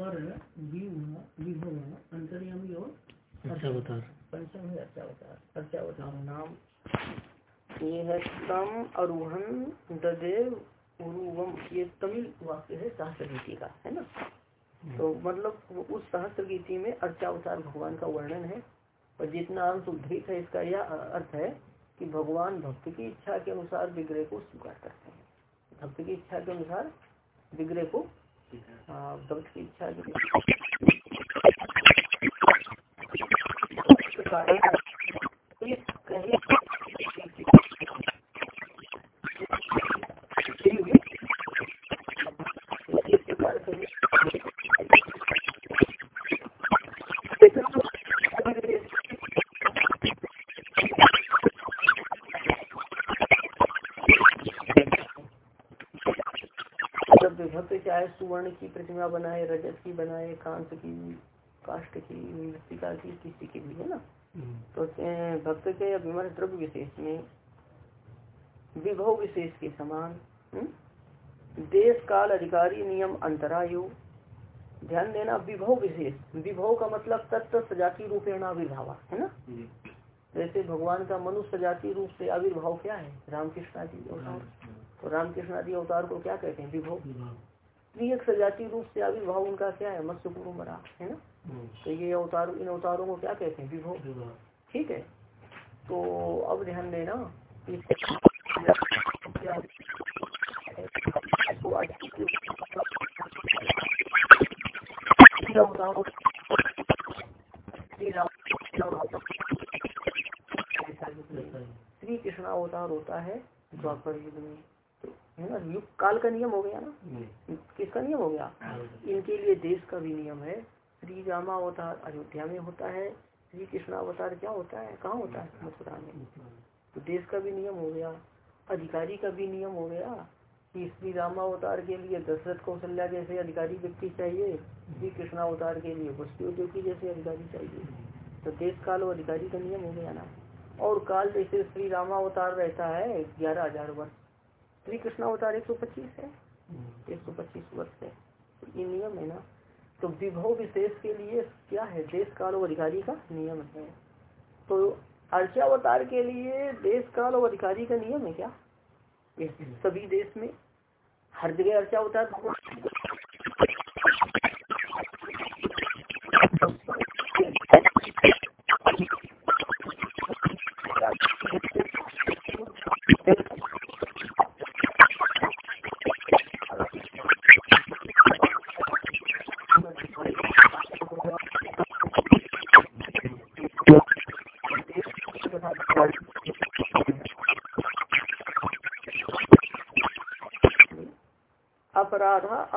पर विभव अंतर्यामी और अर्चावतार पंचम है अर्चावतार अर्चावतार नाम। ये है तम अरुहन ददेव उरुवम। ये तमिल वाक्य है सहस्त्र गीति का है ना? तो मतलब उस सहस्त्र गीति में अर्चावतार भगवान का वर्णन है। और जितना अंश उद्धृत है इसका यह अर्थ है कि भगवान भक्त की इच्छा के अनुसार विग्रह को स्वीकार करते हैं। भक्त की इच्छा के अनुसार विग्रह को भक्त की इच्छा चाहे सुवर्ण की प्रतिमा बनाए रजत की बनाए कांस की काष्ट की मृतिका की किसी की भी है ना? तो भक्त के अभिमान द्रव्य विशेष में विभव विशेष के समान देश काल अधिकारी नियम अंतरायु। ध्यान देना विभव विशेष। विभव का मतलब तत्व सजाती रूपेण आविर्भाव है ना? जैसे भगवान का मनुष्य जाति रूप से आविर्भाव क्या है? रामकृष्ण आदि अवतार। तो रामकृष्ण आदि अवतार को क्या कहते हैं? विभव। एक सजाती रूप से आविर्भाव उनका क्या है? मत्स्य पूर्व मरा है ना? तो ये अवतार इन अवतारों को क्या कहते हैं? विभव ठीक है? तो अब ध्यान देना श्री कृष्ण अवतार होता है द्वापर युग में। है ना? युग काल का नियम हो गया ना? किसका नियम हो गया। इनके लिए देश का भी नियम है। श्री रामा अवतार अयोध्या में होता है। श्री कृष्ण अवतार क्या होता है? कहाँ होता है? मथुरा में। तो देश का भी नियम हो गया। अधिकारी का भी नियम हो गया कि श्री रामावतार के लिए दशरथ कौशल्या जैसे अधिकारी व्यक्ति चाहिए, श्री कृष्णावतार के लिए वस्तु की जैसे अधिकारी चाहिए। तो देश काल और अधिकारी का नियम हो गया ना। और काल जैसे श्री रामावतार रहता है, ग्यारह हज़ार वर्ष। श्री कृष्णावतार एक सौ पच्चीस है। एक सौ पच्चीस वर्ष है। तो ये नियम है ना। तो विभव विशेष के लिए क्या है? देश काल और अधिकारी का नियम है। तो अर्चावतार के लिए देश काल और अधिकारी का नियम है क्या? सभी देश में हर जगह अर्चावतार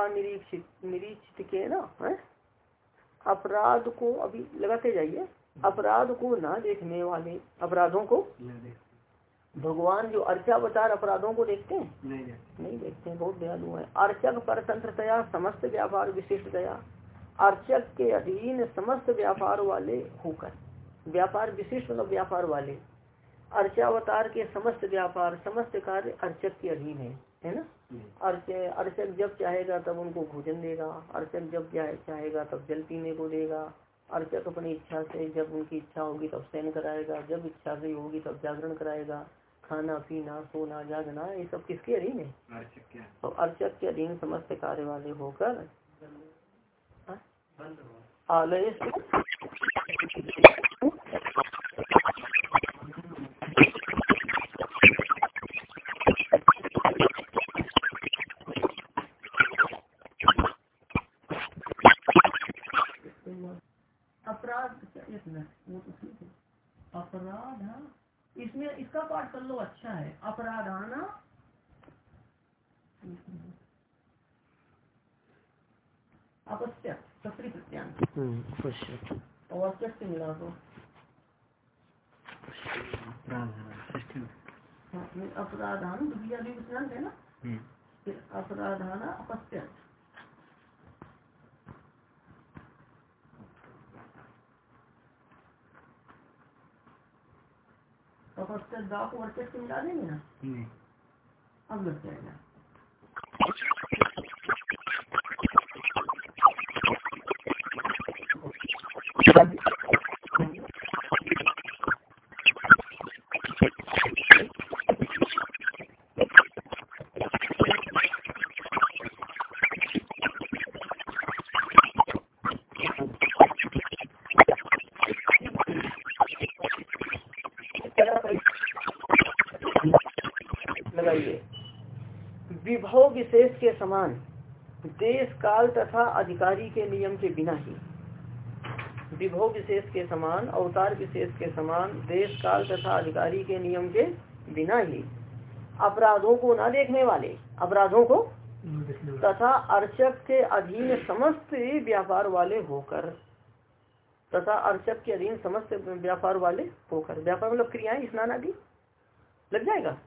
अपराधा अनिरीक्षित निरीक्षित के ना है? अपराध को अभी लगाते जाइए। अपराध को ना देखने वाले अपराधों को। भगवान जो अर्चावतार अपराधों को देखते हैं? नहीं, नहीं देखते हैं बहुत दयालु है। अर्चक पर तंत्रतया समस्त व्यापार विशिष्टतया। अर्चक के अधीन समस्त व्यापार वाले होकर व्यापार विशिष्ट मतलब व्यापार वाले। अर्चावतार के समस्त व्यापार समस्त कार्य अर्चक के अधीन है। है ना? अर्च अर्चक जब चाहेगा तब उनको भोजन देगा। अर्चक जब चाहेगा तब जल पीने को देगा। अर्चक अपनी इच्छा से जब उनकी इच्छा होगी तब शयन कराएगा। जब इच्छा से होगी तब जागरण कराएगा। खाना पीना सोना जागना ये सब किसके अधीन है? तो अर्चक के अधीन समस्त कार्य वाले होकर आलय इसका पाठ कर लो अच्छा है। अपराधाना अपश्य सत्री अत्यक्ष मिला दो अपराधान भी है ना? अपराधाना अपश्य तपस्या दाप को वर्चस्व मिला देंगे ना? अब लग जाएगा। के समान देश काल तथा अधिकारी के नियम के बिना ही। विभव विशेष के समान अवतार विशेष के समान देश काल तथा अधिकारी के नियम के बिना ही। अपराधों को न देखने वाले अपराधों को तथा अर्चक के अधीन समस्त व्यापार वाले होकर तथा अर्चक के अधीन समस्त व्यापार वाले होकर। व्यापार मतलब क्रियाएँ स्नान आदि लग जाएगा।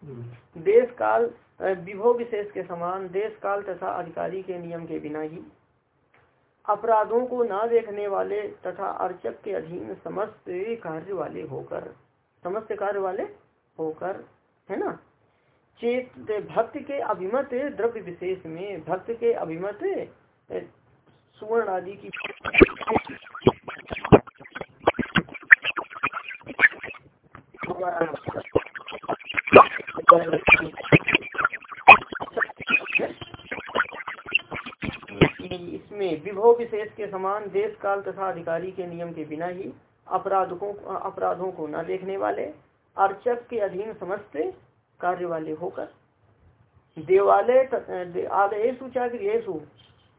देश काल विभव विशेष के समान देश काल तथा अधिकारी के नियम के बिना ही अपराधों को न देखने वाले तथा अर्चक के अधीन समस्त कार्य वाले होकर समस्त कार्य वाले होकर है ना? चेत भक्त के अभिमत द्रव्य विशेष में भक्त के अभिमत सुवर्ण आदि की इसमें विभव विशेष के समान देश काल तथा अधिकारी के नियम के बिना ही अपराधों अपराधों को न देखने वाले, अर्चक के अधीन समस्त कार्य वाले होकर, देवालय आदेशु चाकरियु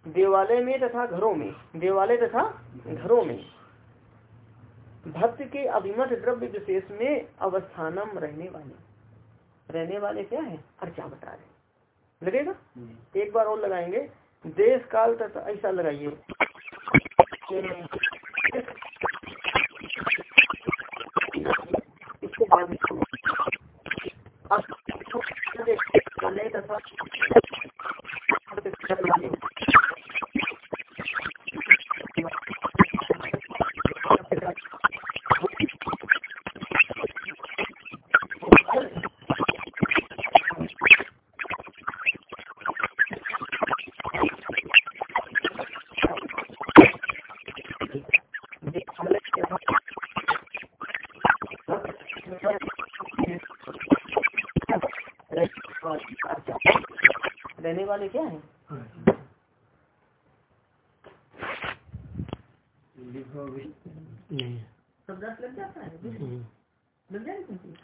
देवालय में तथा घरों में, देवालय तथा घरों में, भक्त के अभिमत द्रव्य विशेष में अवस्थानम रहने वाले। रहने वाले क्या है? अर्चा बता रहे लगेगा? हम्म। एक बार और लगाएँगे। देश काल तथा ऐसा लगाइए। इसके बाद तथा वाले क्या है? लग जाता है। लग जाएगी।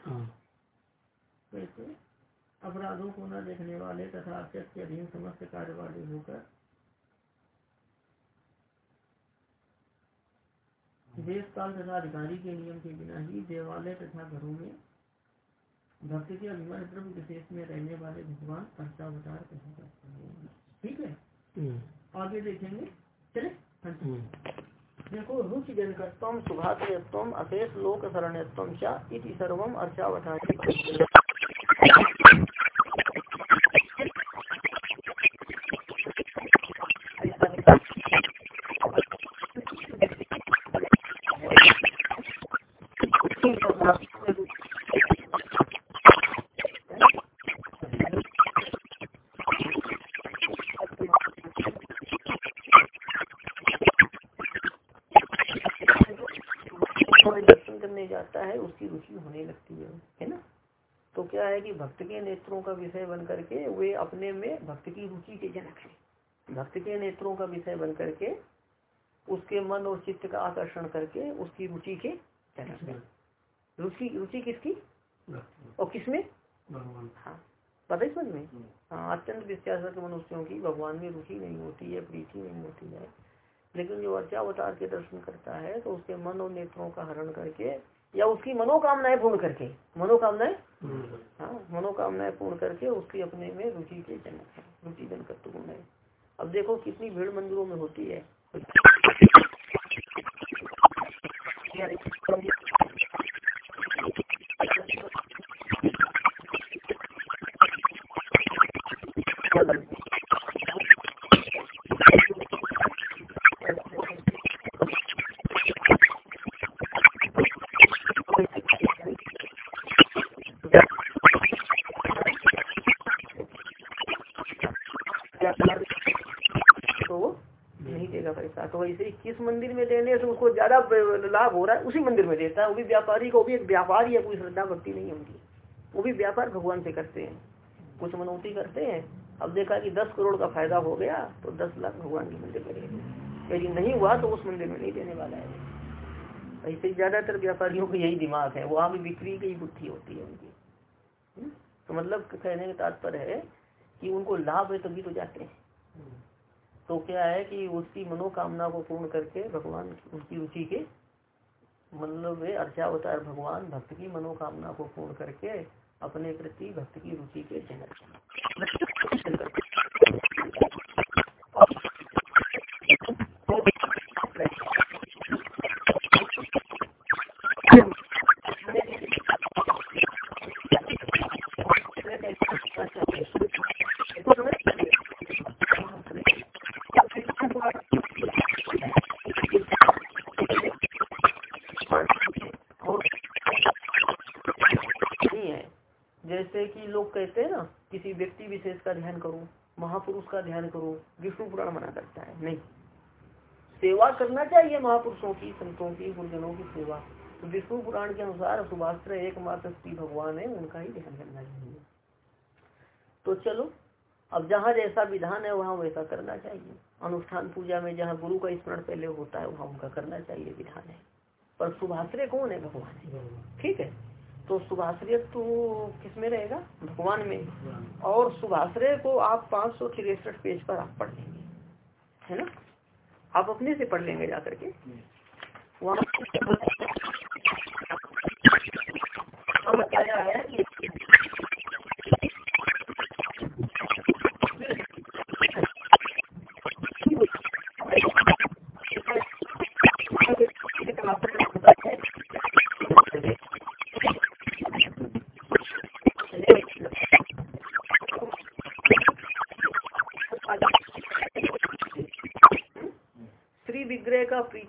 अपराधों को न देखने वाले तथा अत्यक्ष के अधीन समस्त कार्य वाले होकर देश काल तथा अधिकारी के नियम के बिना ही देवालय तथा घरों में भक्त के अभिमान ब्रह्म विशेष में रहने वाले भगवान अर्चावतार कहे जाते हैं। ठीक है? हम्म। आगे देखेंगे। चले हाँ हम्म। देखो रुचि जनकत्व सुभाषयत्म अशेष लोक सर्वम चा इति सर्वम अर्चावतार नेत्रों का विषय बन करके वे अपने में भक्त की रुचि के जनक है। भक्त के नेत्रों का विषय बन करके उसके मन और चित्त का आकर्षण करके उसकी रुचि के जनक है। रुचि रुचि किसकी? और किसमें? हाँ। पता समझ में? हम्म। हाँ अत्यंत विश्वास मनुष्यों की भगवान में रुचि नहीं होती है प्रीति नहीं होती है। लेकिन जो अर्चावतार के दर्शन करता है तो उसके मन और नेत्रों का हरण करके या उसकी मनोकामनाएँ पूर्ण करके मनोकामनाएँ? हाँ मनोकामनाएँ पूर्ण करके उसकी अपने में रुचि के जनक है रुचि जनकत्व गुण है अब देखो कितनी भीड़ मंदिरों में होती है। लाभ हो रहा है, उसी मंदिर में देता है। वो भी व्यापारी को भी एक व्यापारी है, कोई श्रद्धा भक्ति नहीं उनकी। वो भी व्यापार भगवान से करते हैं। कुछ मनौती करते हैं। अब देखा कि दस करोड़ का फ़ायदा हो गया तो दस लाख भगवान के मंदिर में देंगे यदि नहीं हुआ तो उस मंदिर में नहीं देने वाला है। ऐसे ज़्यादातर व्यापारियों का यही दिमाग है। वहाँ भी बिक्री की बुद्धि होती है उनकी। हम्म? तो मतलब कहने का तात्पर्य है कि उनको लाभ है तभी तो जाते हैं। तो क्या है कि उसकी मनोकामना को पूर्ण करके भगवान उनकी रुचि के मतलब वे अर्चावतार भगवान भक्त की मनोकामना को पूर्ण करके अपने प्रति भक्त की रुचि के जनक। महापुरुष का ध्यान करो, विष्णु पुराण मना करता है? नहीं। सेवा करना चाहिए महापुरुषों की, संतों की, गुरुजनों की सेवा। तो विष्णु पुराण के अनुसार सुभाष एकमात्र श्री भगवान है, उनका ही ध्यान करना चाहिए। तो चलो, अब जहाँ जैसा विधान है, वहाँ वैसा करना चाहिए। अनुष्ठान पूजा में जहाँ गुरु का स्मरण पहले होता है, वहाँ उनका करना चाहिए विधान है। पर सुभाश्रय कौन है? भगवान ठीक है? तो शुभाश्रय तो किसमें रहेगा? भगवान में। और शुभाश्रय को आप पाँच सौ तिरसठ पेज पर आप पढ़ लेंगे। है ना? आप अपने से पढ़ लेंगे जाकर के। वहाँ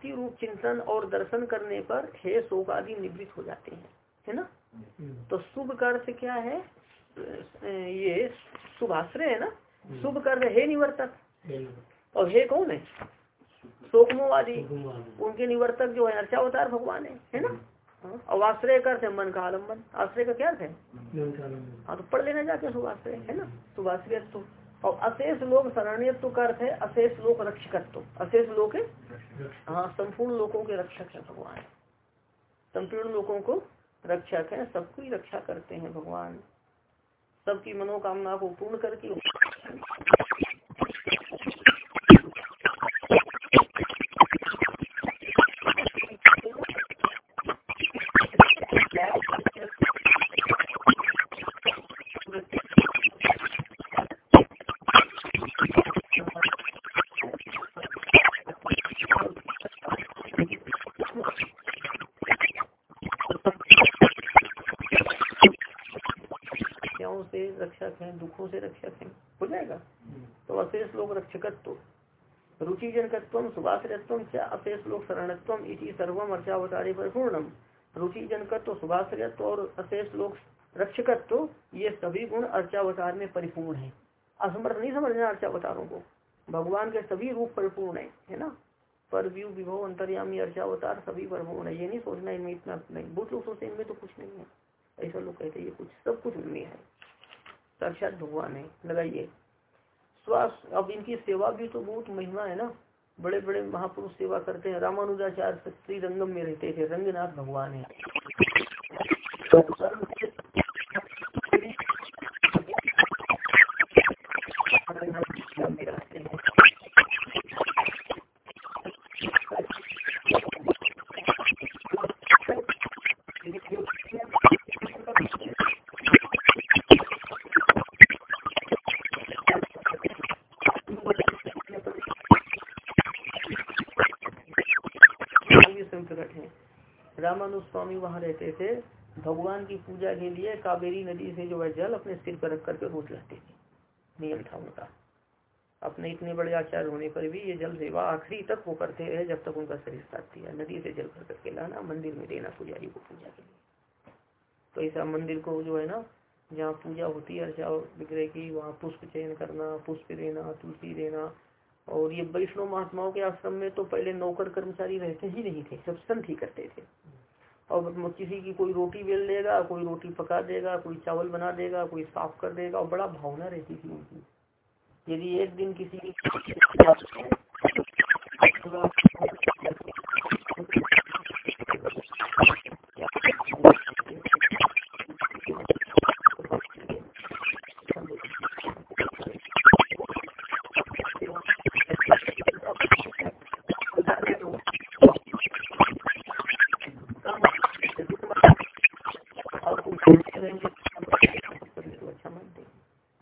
का प्रीति रूप चिंतन और दर्शन करने पर हे शोक आदि निवृत्त हो जाते हैं है ना? हम्म। तो शुभ कर्थ क्या है? ये शुभाश्रय है ना? हम्म। शुभ कर्थ है निवर्तक। और हे कौन है? शोकमोवादी उनके निवर्तक जो है अर्चावतार भगवान है है ना? और हम्म। हाँ, आश्रय अर्थ है मन का आलंबन आश्रय का क्या अर्थ है? हाँ तो पढ़ लेना जाके शुभाश्रय है ना? शुभाश्रय तो और अशेष लोक शरण्यत्व का अर्थ है अशेष लोक रक्षकत्व। अशेष लोक हाँ संपूर्ण लोगों के रक्षक है भगवान। संपूर्ण लोगों को रक्षक है, सबको रक्षा करते हैं भगवान। सबकी मनोकामना को पूर्ण करके दुखों से रक्षक है, हो जाएगा। तो अशेष लोग रक्षकत्व रुचि जनकत्व सुभाषरत्व अशेष लोग शरणत्व इसी सर्वम अर्चावतारे परिपूर्णम। रुचि जनकत्व सुभाषरत्व और अशेष लोग रक्षकत्व, ये सभी गुण अर्चावतार में परिपूर्ण है। असमर्थ नहीं समझना अर्चावतारों को। भगवान के सभी रूप परिपूर्ण है है ना? पर व्यू, विभव, अंतर्यामी, अर्चावतार सभी परिपूर्ण है। ये नहीं सोचना इनमें इतना नहीं। बहुत लोग सोचते इनमें तो कुछ नहीं है। ऐसा लोग कहते हैं, ये कुछ, सब कुछ उनमें है। साक्षात भगवान है लगाइए। श्वास अब इनकी सेवा भी तो बहुत महिमा है ना। बड़े बड़े महापुरुष सेवा करते हैं। रामानुजाचार्य श्री रंगम में रहते थे। रंगनाथ भगवान है। रामानुज स्वामी वहाँ रहते थे, भगवान की पूजा के लिए कावेरी नदी से जो है जल अपने सिर पर रख करके रोज लाते थे नियम था उनका अपने इतने बड़े आचार्य होने पर भी ये जल सेवा आखिरी तक वो करते रहे जब तक उनका शरीर साथ दिया नदी से जल भर करके लाना, मंदिर में देना पुजारी को पूजा के लिए। तो ऐसा मंदिर को जो है ना, जहाँ पूजा होती है, अर्चा विग्रह की, वहाँ पुष्प चयन करना, पुष्प देना, तुलसी देना और ये वैष्णव महात्माओं के आश्रम में तो पहले नौकर कर्मचारी रहते ही नहीं थे सब संत ही करते थे। और किसी की कोई रोटी बेल देगा, कोई रोटी पका देगा, कोई चावल बना देगा, कोई साफ़ कर देगा, और बड़ा भावना रहती थी उनकी। यदि एक दिन किसी की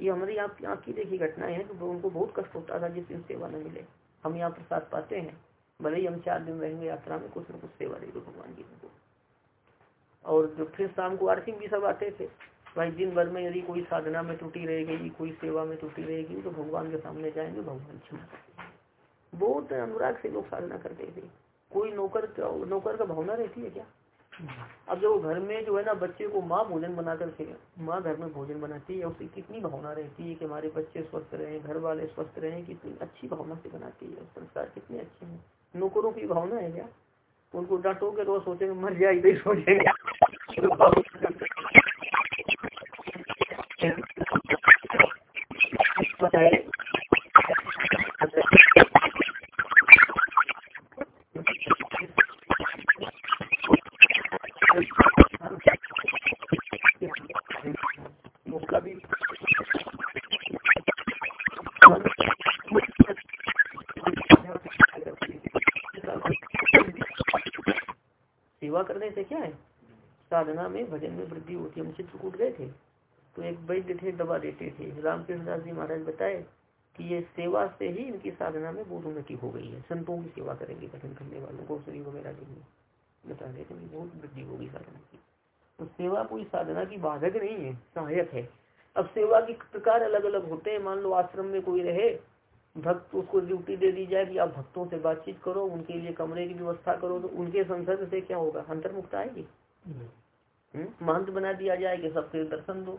हमारी आपकी आँख की देखी घटनाएँ हैं तो उनको बहुत कष्ट होता था जिस दिन सेवा न मिले। हम यहाँ प्रसाद पाते हैं। भले ही हम चार दिन रहेंगे यात्रा में, कुछ न कुछ सेवा दे दो भगवान जी को और जो फिर शाम को आरती भी सब आते थे। भाई, दिन भर में यदि कोई साधना में त्रुटि रहेगी, कोई सेवा में त्रुटि रहेगी तो भगवान के सामने जाएँगे, भगवान क्षमा बहुत अनुराग से लोग साधना करते थे। कोई नौकर नौकर का भावना रहती है क्या? अब जो घर में जो है ना बच्चे को माँ भोजन बनाकर के माँ घर में भोजन बनाती है उसकी कितनी भावना रहती है कि हमारे बच्चे स्वस्थ रहे, घर वाले स्वस्थ रहे, कितनी अच्छी भावना से बनाती है, संस्कार कितने अच्छे हैं। नौकरों की भावना है क्या? उनको डांटोगे तो सोचेंगे, मर जाए, इधर सोचेंगे साधना में भजन में वृद्धि होती है, हम चित्रकूट गए थे। तो एक वैद्य थे, दवा देते थे। रामकृष्ण दास जी महाराज बताए कि ये सेवा से ही इनकी साधना में बहुत उन्नति हो गई है। संतों की सेवा करेंगे, कठिन करने वालों को शरीर वगैरह के लिए बता देते बहुत वृद्धि होगी साधना की। तो सेवा कोई साधना की बाधक नहीं है, सहायक है। अब सेवा के प्रकार अलग अलग होते हैं। मान लो आश्रम में कोई रहे भक्त उसको ड्यूटी दे दी जाए कि आप भक्तों से बातचीत करो उनके लिए कमरे की व्यवस्था करो तो उनके संसर्ग से क्या होगा? अंतर्मुक्त आएगी? हम्म? महंत बना दिया जाए कि सबके दर्शन दो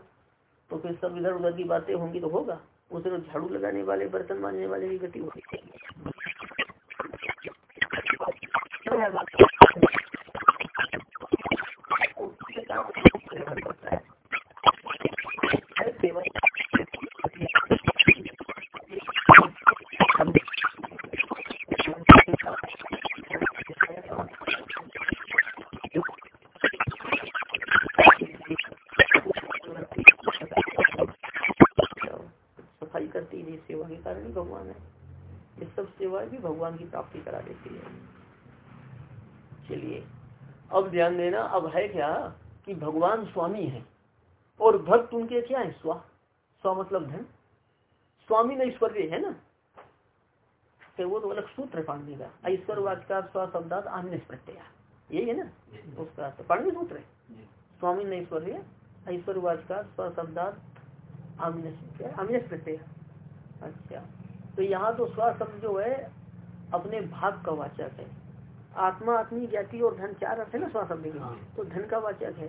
तो फिर सब इधर उधर की बातें होंगी तो होगा। उसे तो झाड़ू लगाने वाले बर्तन मानने वाले की गति होगी। भगवान की प्राप्ति करा देती है। चलिए अब ध्यान देना अब है क्या कि भगवान स्वामी है और भक्त उनके क्या है? स्वा स्व मतलब धन। स्वामी न ईश्वर्य है ना? तो वो तो अलग सूत्र पांडे का। ऐश्वर वाचका स्व शब्दात आम्य प्रत्यय यही है ना? उसका पांडे सूत्र है। स्वामी न ईश्वर्य ऐश्वर वाचका स्व शब्दात आम्य प्रत्यय अच्छा। तो यहाँ तो स्व शब्द जो है अपने भाग का वाचक है। आत्मा आत्मी जाति और धन चार अर्थ है ना स्वास्थ्य शब्द हाँ। तो धन का वाचक है।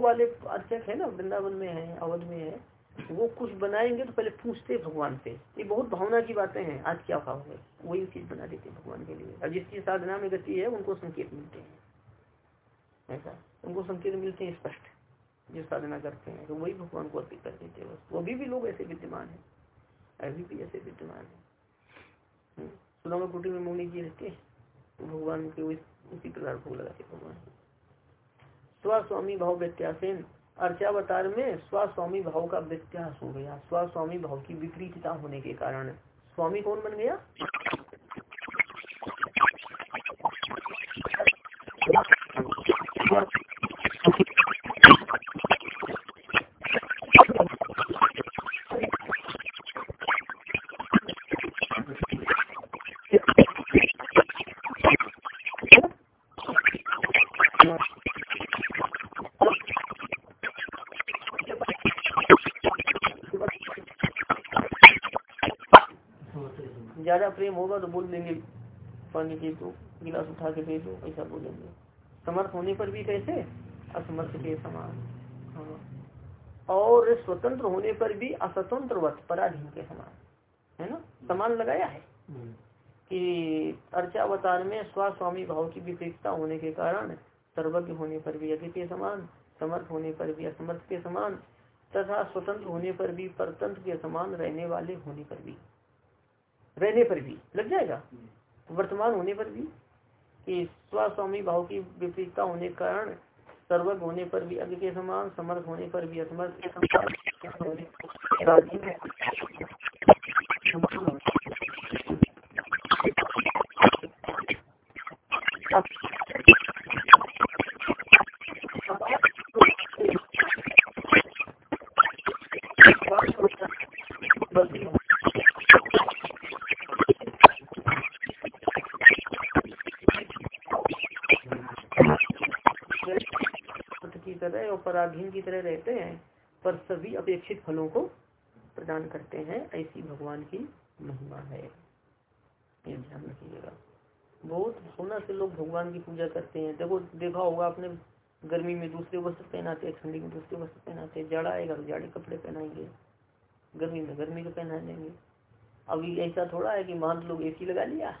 वाले अर्चक है ना वृंदावन में है अवध में है वो कुछ बनाएँगे तो पहले पूछते भगवान से। ये बहुत भावना की बातें हैं आज क्या भाव है? वही चीज़ बना देते हैं भगवान के लिए। और जिसकी साधना में गति है उनको संकेत मिलते हैं। ऐसा? उनको संकेत मिलते हैं स्पष्ट जो साधना करते हैं। तो वही भगवान को अर्पित कर देते हैं वो अभी भी लोग ऐसे विद्यमान है। अभी भी ऐसे विद्यमान है। हम्म, सुदामा कुटी में मोनी जी रहते हैं तो भगवान के उसी प्रकार भोग लगाते भगवान। स्वस्वामी भाव व्यत्यासेन। अर्चावतार में स्वस्वामी भाव का व्यत्यास हो गया। स्वस्वामी भाव की विपरीतता होने के कारण। स्वामी कौन बन गया? प्रेम होगा तो बोल देंगे पानी दे दो गिलास उठा के दे दो ऐसा बोलेंगे। समर्थ होने पर भी कैसे? असमर्थ के समान। हाँ। और स्वतंत्र होने पर भी असतंत्र पराधीन के समान। है ना? समान लगाया है। हम्म। कि अर्चावतार में स्वामी भाव की विपरीतता होने के कारण सर्वज्ञ होने पर भी यज्ञ के समान समर्थ होने पर भी असमर्थ के समान तथा स्वतंत्र होने पर भी परतंत्र के समान रहने वाले होने पर भी। रहने पर भी, लग जाएगा। वर्तमान होने पर भी, कि स्वस्वामी भाव की विपरीतता होने के कारण सर्वज होने पर भी अग्नि के समान, समर्थ होने पर भी, असमर्थ के समान पराधीन की तरह रहते हैं पर सभी अपेक्षित फलों को प्रदान करते हैं, ऐसी भगवान की महिमा है। ये ध्यान रखिएगा। बहुत सोना से लोग भगवान की पूजा करते हैं। देखो, देखा होगा आपने, गर्मी में दूसरे वस्त्र पहनाते हैं, ठंडी में दूसरे वस्त्र पहनाते हैं। जाड़ा आएगा तो जाड़े कपड़े पहनाएँगे। गर्मी में गर्मी के पहना देंगे अभी ऐसा थोड़ा है कि मान लोग एसी लगा लिया,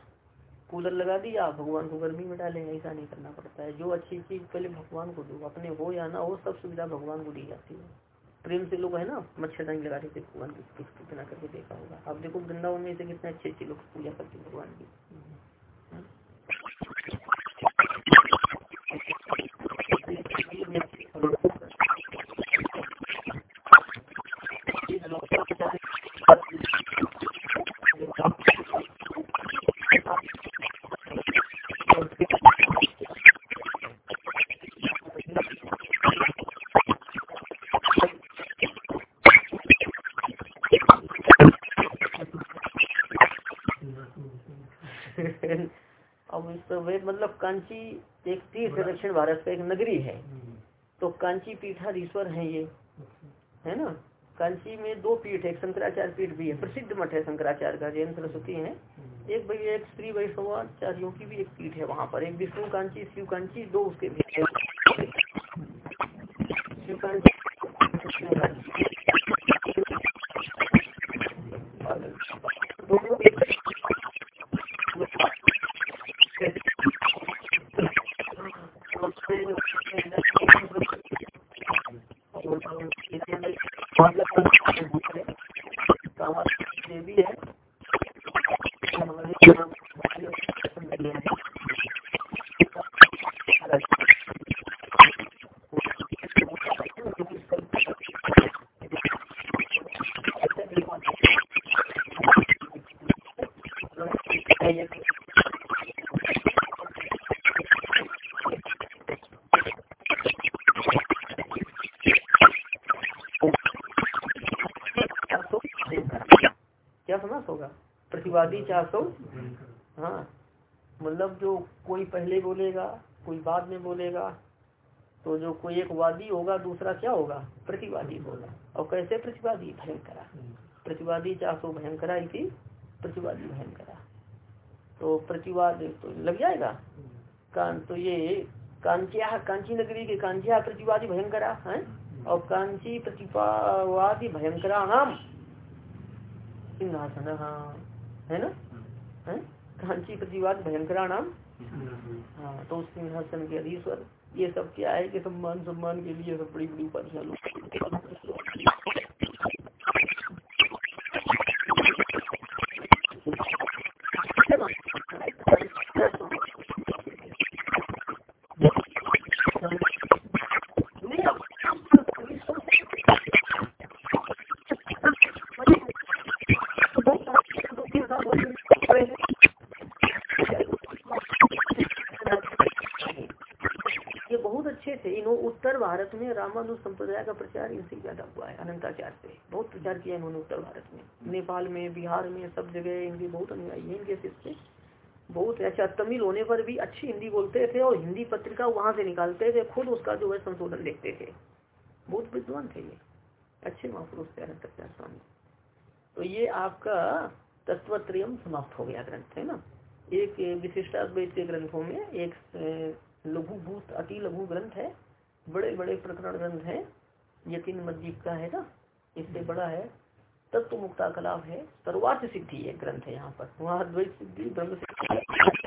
कूलर लगा दिया, भगवान को गर्मी में डालें, ऐसा नहीं करना पड़ता है। जो अच्छी चीज़ पहले भगवान को दो, अपने हो या ना हो, सब सुविधा भगवान को दी जाती है। प्रेम से लोग है ना, मच्छरदानी लगा देते भगवान की कितना करके देखा होगा। आप देखो वृंदावन में से कितने अच्छे अच्छे लोग पूजा करते भगवान की। मतलब कांची एक तीर्थ दक्षिण भारत का एक नगरी है। तो कांची पीठाधीश्वर है ये। है ना? कांची में दो पीठ है शंकराचार्य पीठ भी है प्रसिद्ध मठ है शंकराचार्य का जैन सरस्वती है। एक भाई एक स्त्री वैष्णवाचार्यों की भी एक पीठ है वहाँ पर। एक विष्णु कांची शिव कांची दो उसके प्रतिवादी बोलेगा, कोई बाद में बोलेगा तो जो कोई एक वादी होगा, दूसरा क्या होगा? प्रतिवादी होगा। और कैसे प्रतिवादी? भयंकरा। प्रतिवादी चार सौ भयंकरा इसी प्रतिवादी भयंकरा। तो प्रतिवाद तो लग जाएगा। कान तो ये, कांचिया, कांची नगरी के कांचिया प्रतिवादी भयंकरा है? और कांची प्रतिवादी भयंकरा हम। सिंहासन हाँ। है ना? है? कांची प्रतिवाद भयंकरा नाम। हाँ। तो उस सिंहासन के अधीश्वर ये सब क्या है कि सम्मान सम्मान के लिए सब बड़ी बड़ी उपाधियाँ लोग भारत में रामानु संप्रदाय का प्रचार इनसे ज़्यादा हुआ है, अनंताचार से। बहुत प्रचार किया इन्होंने उत्तर भारत में। नेपाल में, बिहार में, सब जगह इनके बहुत अनुयायी है, इनके शिष्य बहुत अच्छा तमिल होने पर भी अच्छी हिंदी बोलते थे और हिंदी पत्रिका वहाँ से निकालते थे, खुद उसका जो है संशोधन देखते थे। बहुत विद्वान थे ये। अच्छे महापुरुष थे अनंताचार्य स्वामी। तो ये आपका तत्वत्रयम समाप्त हो गया ग्रंथ, है ना? एक विशिष्टाद्वैत के ग्रंथों में एक लघु भूत अति लघु ग्रंथ है। बड़े बड़े प्रकरण ग्रंथ है। यकीन मस्जिद का है ना? इससे बड़ा है। तत्व मुक्ता कलाप है। सर्वार्थ सिद्धि एक ग्रंथ है यहाँ पर। वहाँ द्वैत सिद्धि, ब्रह्म सिद्धि।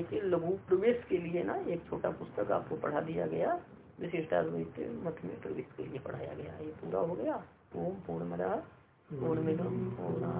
एक लघु प्रवेश के लिए ना एक छोटा पुस्तक आपको पढ़ा दिया गया। विशिष्टाद्वैत मत में प्रवेश के लिए पढ़ाया गया। ये पूरा हो गया। ओम पूर्ण पूर्णमिदम पूर्णा